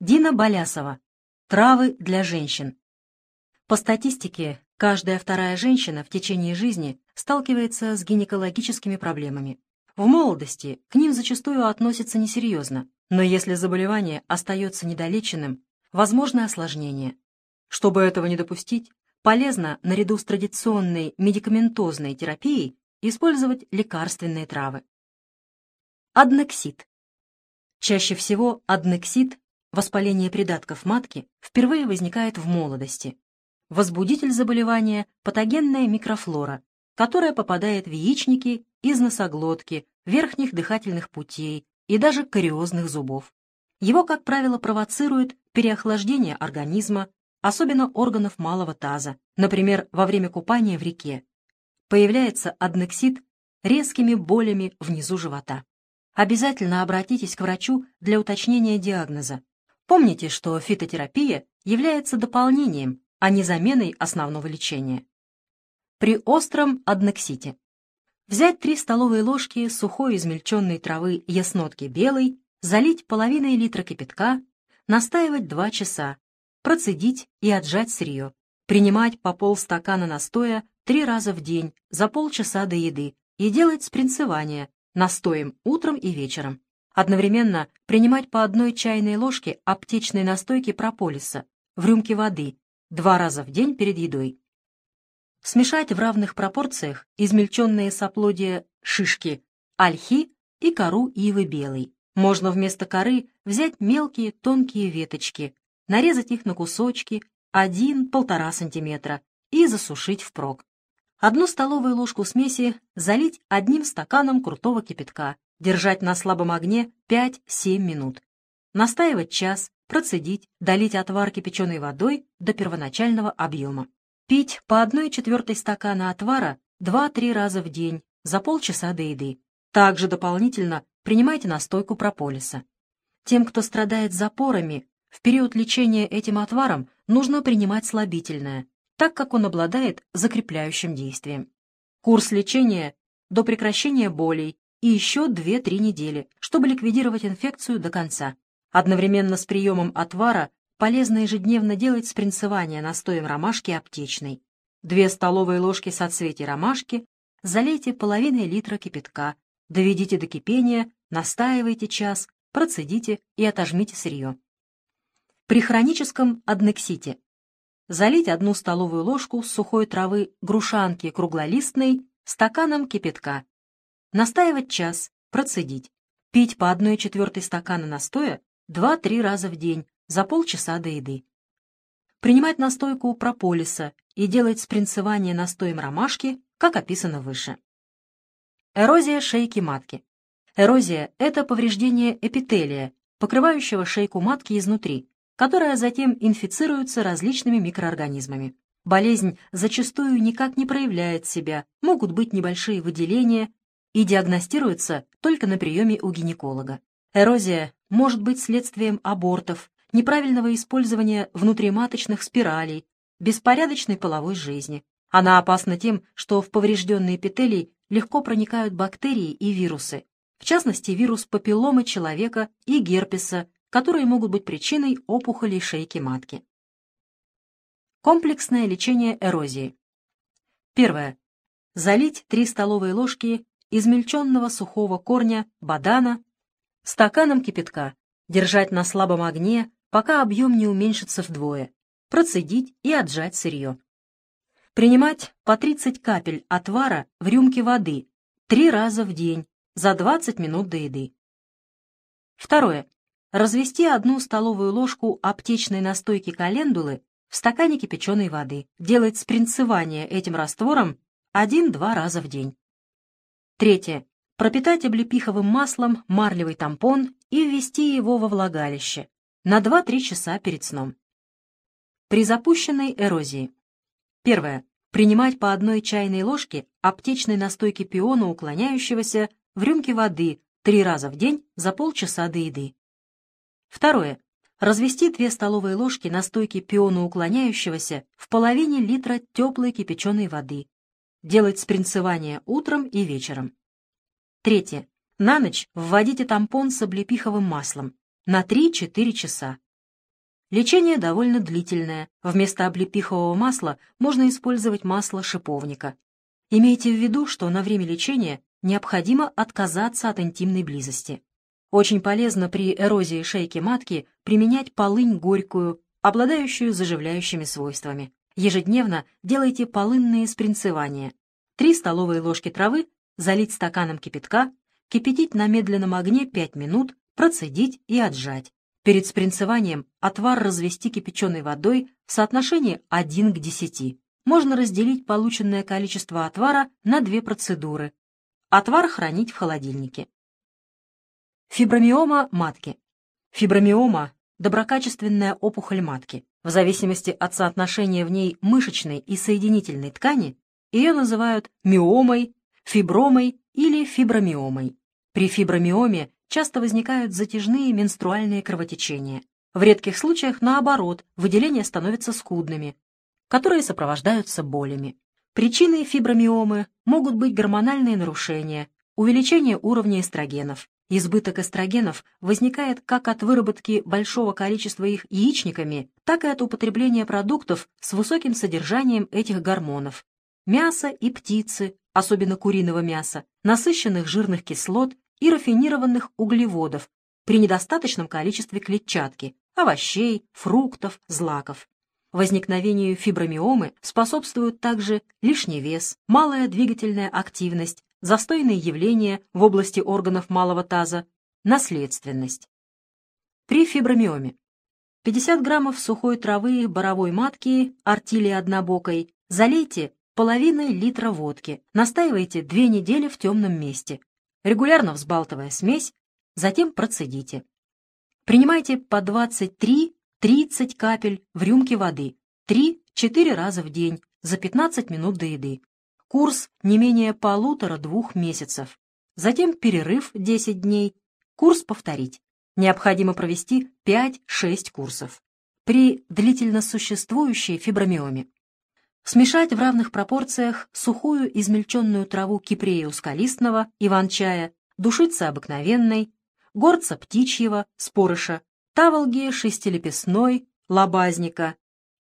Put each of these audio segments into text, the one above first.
Дина Болясова. Травы для женщин. По статистике, каждая вторая женщина в течение жизни сталкивается с гинекологическими проблемами. В молодости к ним зачастую относятся несерьезно, но если заболевание остается недолеченным, возможны осложнения. Чтобы этого не допустить, полезно наряду с традиционной медикаментозной терапией использовать лекарственные травы. Аднексид. Чаще всего аднексид, воспаление придатков матки, впервые возникает в молодости. Возбудитель заболевания – патогенная микрофлора, которая попадает в яичники из носоглотки, верхних дыхательных путей и даже кариозных зубов. Его, как правило, провоцирует переохлаждение организма, особенно органов малого таза, например, во время купания в реке. Появляется аднексид резкими болями внизу живота. Обязательно обратитесь к врачу для уточнения диагноза. Помните, что фитотерапия является дополнением, а не заменой основного лечения. При остром аднексите. Взять 3 столовые ложки сухой измельченной травы яснотки белой, залить половиной литра кипятка, настаивать 2 часа, процедить и отжать сырье. Принимать по полстакана настоя три раза в день за полчаса до еды и делать спринцевание настоем утром и вечером. Одновременно принимать по одной чайной ложке аптечной настойки прополиса в рюмке воды два раза в день перед едой. Смешать в равных пропорциях измельченные соплодия шишки, ольхи и кору ивы белой. Можно вместо коры взять мелкие тонкие веточки, нарезать их на кусочки 1-1,5 см и засушить впрок. Одну столовую ложку смеси залить одним стаканом крутого кипятка, держать на слабом огне 5-7 минут. Настаивать час, процедить, долить отвар кипяченой водой до первоначального объема. Пить по 1 четвертой стакана отвара 2-3 раза в день за полчаса до еды. Также дополнительно принимайте настойку прополиса. Тем, кто страдает запорами, в период лечения этим отваром нужно принимать слабительное, так как он обладает закрепляющим действием. Курс лечения до прекращения болей и еще 2-3 недели, чтобы ликвидировать инфекцию до конца. Одновременно с приемом отвара полезно ежедневно делать спринцевание настоем ромашки аптечной. Две столовые ложки соцветий ромашки залейте половиной литра кипятка, доведите до кипения, настаивайте час, процедите и отожмите сырье. При хроническом аднексите залить одну столовую ложку сухой травы грушанки круглолистной стаканом кипятка, настаивать час, процедить, пить по 1 четвертой стакана настоя 2-3 раза в день за полчаса до еды. Принимать настойку прополиса и делать спринцевание настоем ромашки, как описано выше. Эрозия шейки матки. Эрозия – это повреждение эпителия, покрывающего шейку матки изнутри, которая затем инфицируется различными микроорганизмами. Болезнь зачастую никак не проявляет себя, могут быть небольшие выделения и диагностируется только на приеме у гинеколога. Эрозия может быть следствием абортов, неправильного использования внутриматочных спиралей, беспорядочной половой жизни. Она опасна тем, что в поврежденные эпителий легко проникают бактерии и вирусы, в частности вирус папилломы человека и герпеса, которые могут быть причиной опухолей шейки матки. Комплексное лечение эрозии. Первое. Залить 3 столовые ложки измельченного сухого корня бадана стаканом кипятка, держать на слабом огне, пока объем не уменьшится вдвое, процедить и отжать сырье. Принимать по 30 капель отвара в рюмке воды три раза в день за 20 минут до еды. Второе. Развести одну столовую ложку аптечной настойки календулы в стакане кипяченой воды. Делать спринцевание этим раствором 1-2 раза в день. Третье. Пропитать облепиховым маслом марлевый тампон и ввести его во влагалище на 2-3 часа перед сном. При запущенной эрозии. Первое. Принимать по одной чайной ложке аптечной настойки пиона уклоняющегося в рюмке воды три раза в день за полчаса до еды. Второе. Развести 2 столовые ложки настойки пиона уклоняющегося в половине литра теплой кипяченой воды. Делать спринцевание утром и вечером. Третье. На ночь вводите тампон с облепиховым маслом на 3-4 часа. Лечение довольно длительное. Вместо облепихового масла можно использовать масло шиповника. Имейте в виду, что на время лечения необходимо отказаться от интимной близости. Очень полезно при эрозии шейки матки применять полынь горькую, обладающую заживляющими свойствами. Ежедневно делайте полынные спринцевания. 3 столовые ложки травы залить стаканом кипятка, кипятить на медленном огне 5 минут, процедить и отжать. Перед спринцеванием отвар развести кипяченой водой в соотношении 1 к 10. Можно разделить полученное количество отвара на две процедуры. Отвар хранить в холодильнике. Фибромиома матки. Фибромиома – доброкачественная опухоль матки. В зависимости от соотношения в ней мышечной и соединительной ткани ее называют миомой, фибромой или фибромиомой. При фибромиоме часто возникают затяжные менструальные кровотечения. В редких случаях, наоборот, выделения становятся скудными, которые сопровождаются болями. Причиной фибромиомы могут быть гормональные нарушения, увеличение уровня эстрогенов. Избыток эстрогенов возникает как от выработки большого количества их яичниками, так и от употребления продуктов с высоким содержанием этих гормонов. Мясо и птицы, особенно куриного мяса, насыщенных жирных кислот и рафинированных углеводов при недостаточном количестве клетчатки, овощей, фруктов, злаков. Возникновению фибромиомы способствуют также лишний вес, малая двигательная активность, застойные явления в области органов малого таза, наследственность. При фибромиоме 50 граммов сухой травы боровой матки, артилии однобокой, залейте половиной литра водки, настаивайте две недели в темном месте, регулярно взбалтывая смесь, затем процедите. Принимайте по 23-30 капель в рюмке воды 3-4 раза в день за 15 минут до еды. Курс не менее полутора-двух месяцев. Затем перерыв 10 дней. Курс повторить. Необходимо провести 5-6 курсов. При длительно существующей фибромиоме Смешать в равных пропорциях сухую измельченную траву кипрея ускалистного, иван-чая, душицы обыкновенной, горца птичьего, спорыша, таволги шестилепестной, лобазника,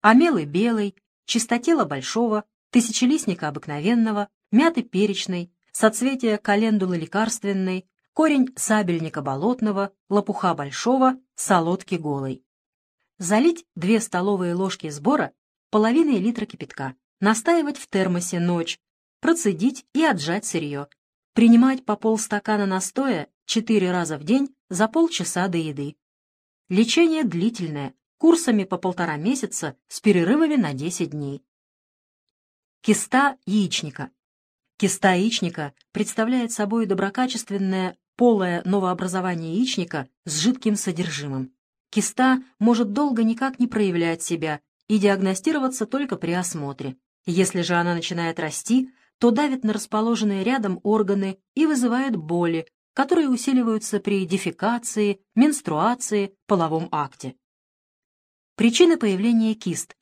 амелы белой, чистотела большого, тысячелистника обыкновенного, мяты перечной, соцветия календулы лекарственной, корень сабельника болотного, лопуха большого, солодки голой. Залить 2 столовые ложки сбора половиной литра кипятка, настаивать в термосе ночь, процедить и отжать сырье. Принимать по полстакана настоя 4 раза в день за полчаса до еды. Лечение длительное, курсами по полтора месяца с перерывами на 10 дней. Киста яичника. Киста яичника представляет собой доброкачественное полое новообразование яичника с жидким содержимым. Киста может долго никак не проявлять себя и диагностироваться только при осмотре. Если же она начинает расти, то давит на расположенные рядом органы и вызывает боли, которые усиливаются при дефекации, менструации, половом акте. Причины появления кист.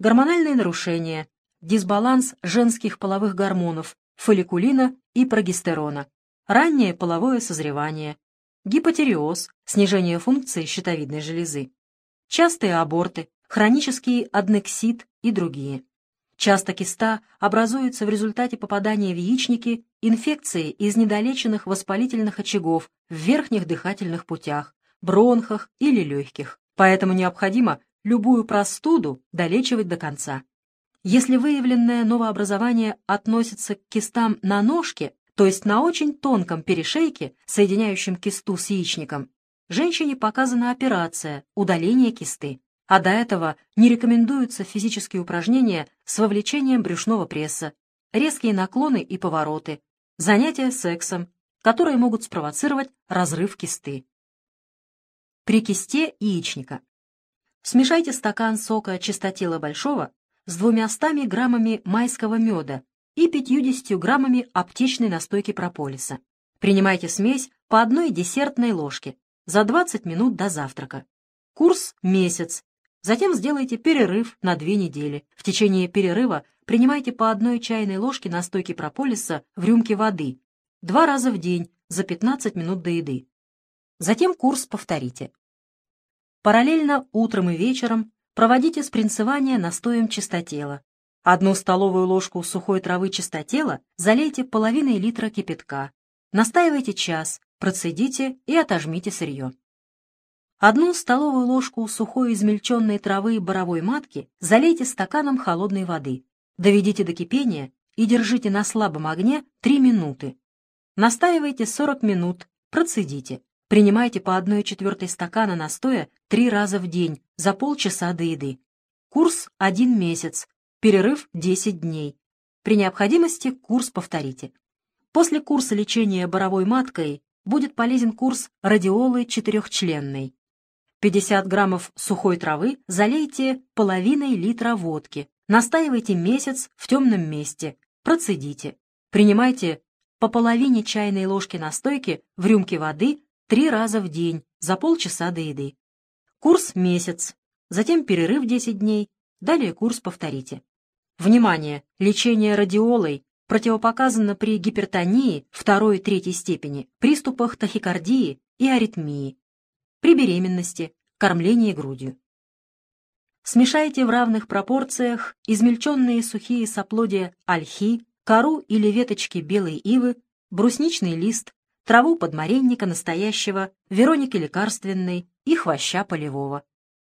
Гормональные нарушения, дисбаланс женских половых гормонов, фолликулина и прогестерона, раннее половое созревание, гипотереоз, снижение функции щитовидной железы, частые аборты, хронический аднексит и другие. Часто киста образуется в результате попадания в яичники инфекции из недолеченных воспалительных очагов в верхних дыхательных путях, бронхах или легких. Поэтому необходимо любую простуду долечивать до конца. Если выявленное новообразование относится к кистам на ножке, то есть на очень тонком перешейке, соединяющем кисту с яичником, женщине показана операция удаления кисты а до этого не рекомендуются физические упражнения с вовлечением брюшного пресса, резкие наклоны и повороты, занятия сексом, которые могут спровоцировать разрыв кисты. При кисте яичника. Смешайте стакан сока чистотела большого с 200 граммами майского меда и 50 граммами аптечной настойки прополиса. Принимайте смесь по одной десертной ложке за 20 минут до завтрака. Курс – месяц, Затем сделайте перерыв на две недели. В течение перерыва принимайте по одной чайной ложке настойки прополиса в рюмке воды два раза в день за 15 минут до еды. Затем курс повторите. Параллельно утром и вечером проводите спринцевание настоем чистотела. Одну столовую ложку сухой травы чистотела залейте половиной литра кипятка. Настаивайте час, процедите и отожмите сырье. Одну столовую ложку сухой измельченной травы боровой матки залейте стаканом холодной воды. Доведите до кипения и держите на слабом огне 3 минуты. Настаивайте 40 минут, процедите. Принимайте по 1 четвертой стакана настоя три раза в день за полчаса до еды. Курс 1 месяц, перерыв 10 дней. При необходимости курс повторите. После курса лечения боровой маткой будет полезен курс радиолы четырехчленной. 50 граммов сухой травы залейте половиной литра водки. Настаивайте месяц в темном месте. Процедите. Принимайте по половине чайной ложки настойки в рюмке воды три раза в день за полчаса до еды. Курс месяц, затем перерыв 10 дней, далее курс повторите. Внимание! Лечение радиолой противопоказано при гипертонии второй и третьей степени, приступах тахикардии и аритмии, при беременности, кормлении грудью. Смешайте в равных пропорциях измельченные сухие соплодия ольхи, кору или веточки белой ивы, брусничный лист, траву подмаренника настоящего, вероники лекарственной и хвоща полевого.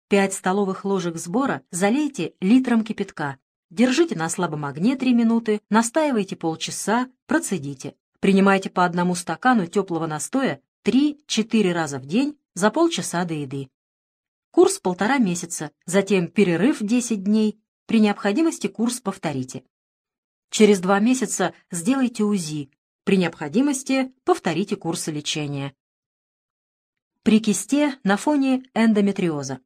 5 столовых ложек сбора залейте литром кипятка. Держите на слабом огне 3 минуты, настаивайте полчаса, процедите. Принимайте по одному стакану теплого настоя 3-4 раза в день за полчаса до еды. Курс полтора месяца, затем перерыв 10 дней, при необходимости курс повторите. Через два месяца сделайте УЗИ, при необходимости повторите курсы лечения. При кисте на фоне эндометриоза.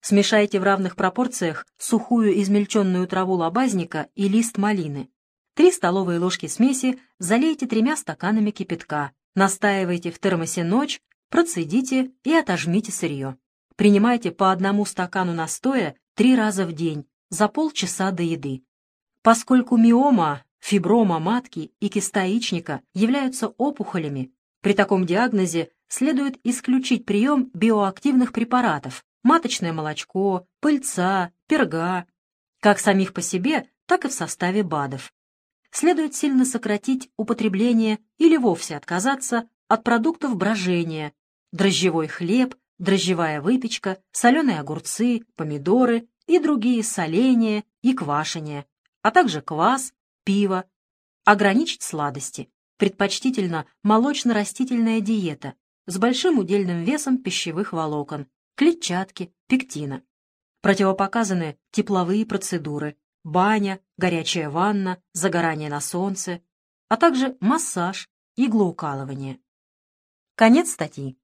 Смешайте в равных пропорциях сухую измельченную траву лобазника и лист малины. Три столовые ложки смеси залейте тремя стаканами кипятка. Настаивайте в термосе ночь, процедите и отожмите сырье. Принимайте по одному стакану настоя три раза в день, за полчаса до еды. Поскольку миома фиброма матки и киста яичника являются опухолями, при таком диагнозе следует исключить прием биоактивных препаратов, маточное молочко, пыльца, перга, как самих по себе, так и в составе БАДов. Следует сильно сократить употребление или вовсе отказаться от продуктов брожения, дрожжевой хлеб, дрожжевая выпечка, соленые огурцы, помидоры и другие соления и квашения, а также квас, пиво, ограничить сладости, предпочтительно молочно-растительная диета с большим удельным весом пищевых волокон, клетчатки, пектина. Противопоказаны тепловые процедуры, баня, горячая ванна, загорание на солнце, а также массаж, иглоукалывание. Конец статьи.